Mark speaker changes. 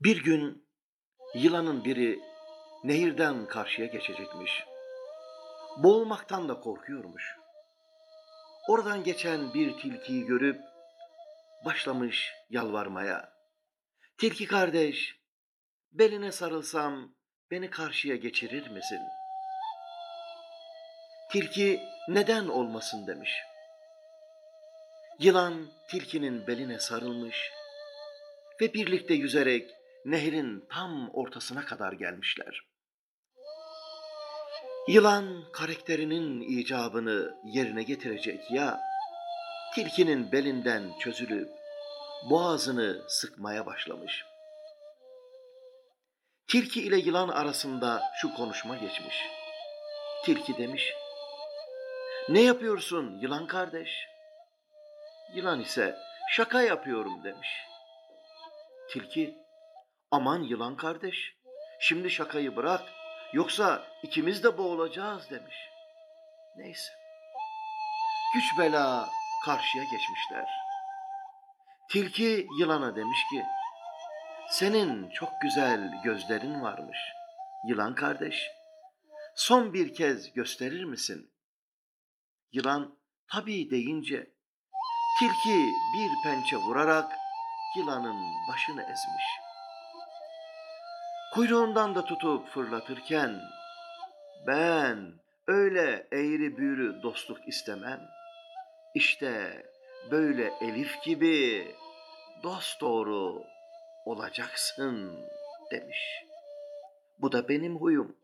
Speaker 1: Bir gün yılanın biri nehirden karşıya geçecekmiş. Boğulmaktan da korkuyormuş. Oradan geçen bir tilkiyi görüp başlamış yalvarmaya. Tilki kardeş, beline sarılsam beni karşıya geçirir misin? Tilki neden olmasın demiş. Yılan tilkinin beline sarılmış ve birlikte yüzerek nehrin tam ortasına kadar gelmişler. Yılan karakterinin icabını yerine getirecek ya, tilkinin belinden çözülüp boğazını sıkmaya başlamış. Tilki ile yılan arasında şu konuşma geçmiş. Tilki demiş, ne yapıyorsun yılan kardeş? Yılan ise şaka yapıyorum demiş. Tilki, aman yılan kardeş, şimdi şakayı bırak, yoksa ikimiz de boğulacağız demiş. Neyse, güç bela karşıya geçmişler. Tilki yılana demiş ki, senin çok güzel gözlerin varmış, yılan kardeş. Son bir kez gösterir misin? Yılan tabii deyince, tilki bir pençe vurarak yılanın başını ezmiş. Kuyruğundan da tutup fırlatırken, ben öyle eğri büğrü dostluk istemem. İşte böyle Elif gibi dost doğru olacaksın demiş. Bu da benim huyum.